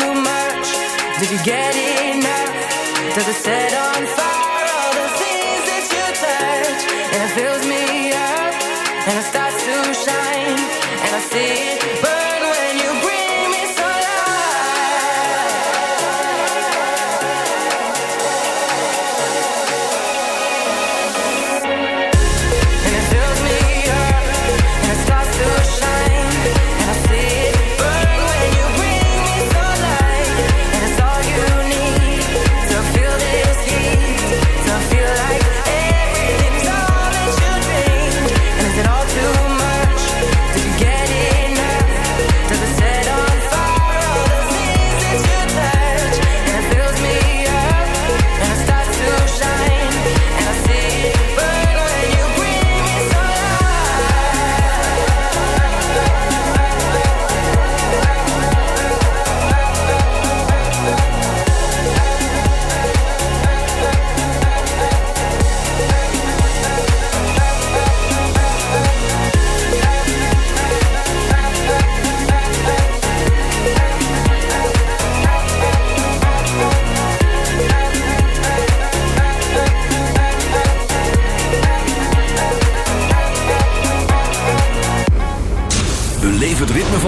too much? Did you get enough? Does it set on fire all the things that you touch? And it fills me up, and I stop.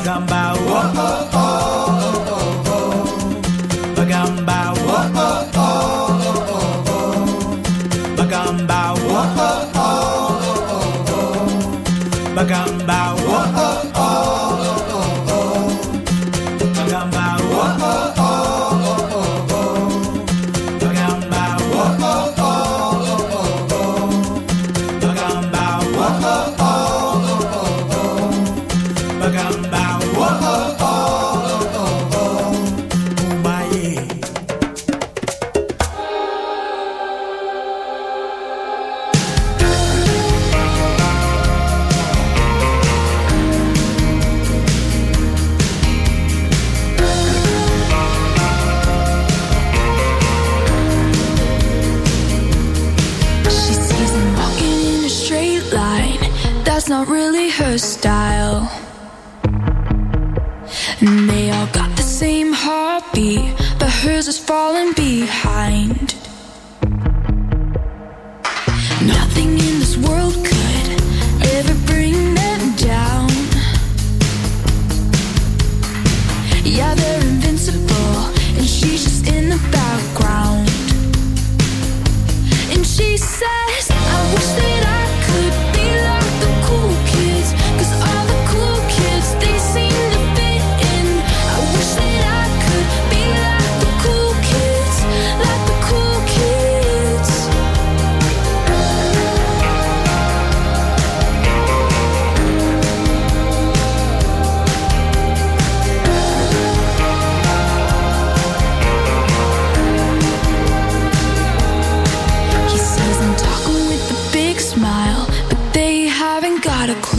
agamba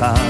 dejar.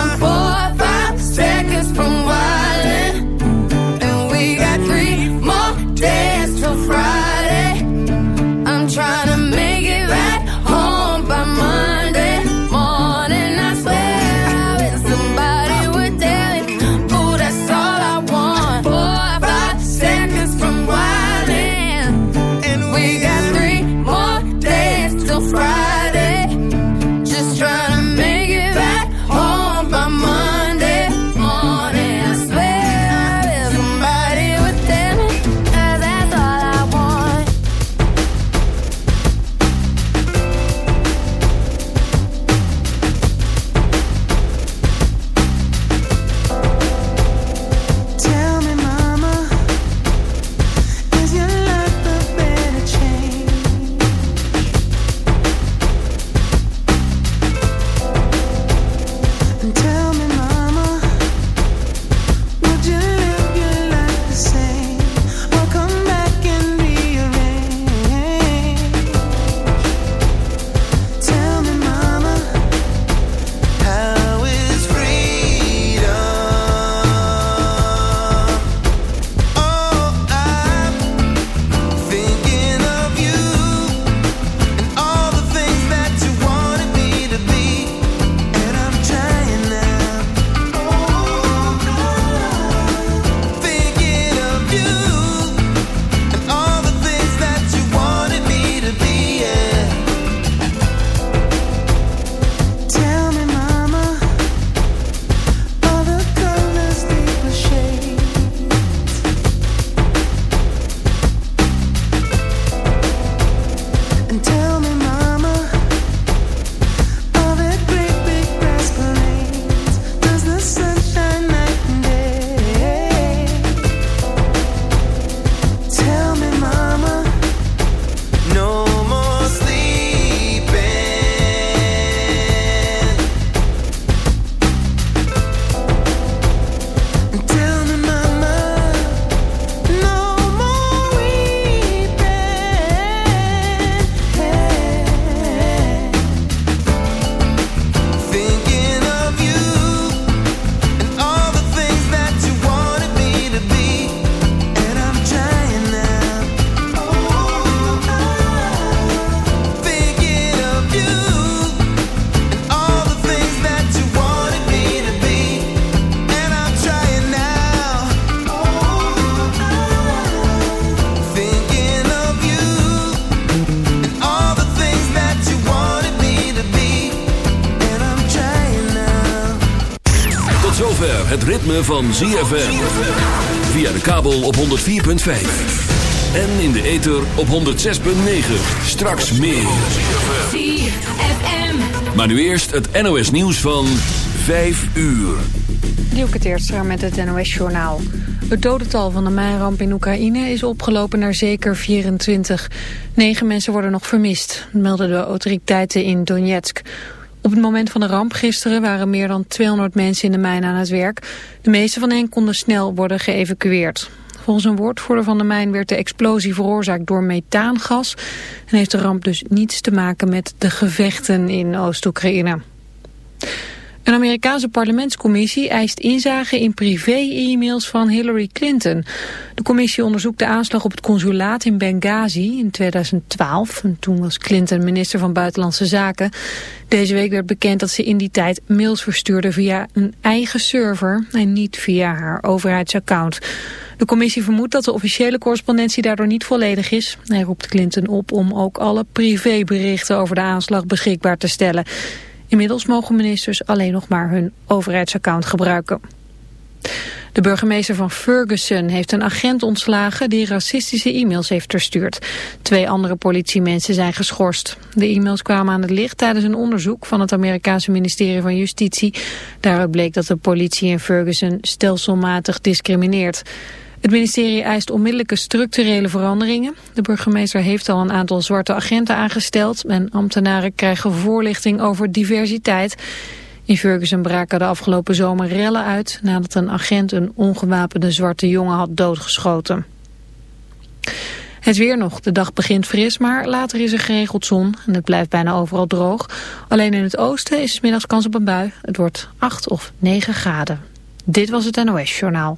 ritme van ZFM. Via de kabel op 104.5. En in de ether op 106.9. Straks meer. ZFM. Maar nu eerst het NOS nieuws van 5 uur. Dielke Teertstra met het NOS-journaal. Het dodental van de mijnramp in Oekraïne is opgelopen naar zeker 24. Negen mensen worden nog vermist, melden de autoriteiten in Donetsk. Op het moment van de ramp gisteren waren meer dan 200 mensen in de mijn aan het werk. De meeste van hen konden snel worden geëvacueerd. Volgens een woordvoerder van de mijn werd de explosie veroorzaakt door methaangas... en heeft de ramp dus niets te maken met de gevechten in Oost-Oekraïne. Een Amerikaanse parlementscommissie eist inzage in privé-e-mails van Hillary Clinton. De commissie onderzoekt de aanslag op het consulaat in Benghazi in 2012. En toen was Clinton minister van Buitenlandse Zaken. Deze week werd bekend dat ze in die tijd mails verstuurde via een eigen server en niet via haar overheidsaccount. De commissie vermoedt dat de officiële correspondentie daardoor niet volledig is. Hij roept Clinton op om ook alle privéberichten over de aanslag beschikbaar te stellen. Inmiddels mogen ministers alleen nog maar hun overheidsaccount gebruiken. De burgemeester van Ferguson heeft een agent ontslagen die racistische e-mails heeft verstuurd. Twee andere politiemensen zijn geschorst. De e-mails kwamen aan het licht tijdens een onderzoek van het Amerikaanse ministerie van Justitie. Daaruit bleek dat de politie in Ferguson stelselmatig discrimineert. Het ministerie eist onmiddellijke structurele veranderingen. De burgemeester heeft al een aantal zwarte agenten aangesteld... en ambtenaren krijgen voorlichting over diversiteit. In Ferguson braken de afgelopen zomer rellen uit... nadat een agent een ongewapende zwarte jongen had doodgeschoten. Het weer nog. De dag begint fris, maar later is er geregeld zon. En het blijft bijna overal droog. Alleen in het oosten is middags kans op een bui. Het wordt 8 of 9 graden. Dit was het NOS Journaal.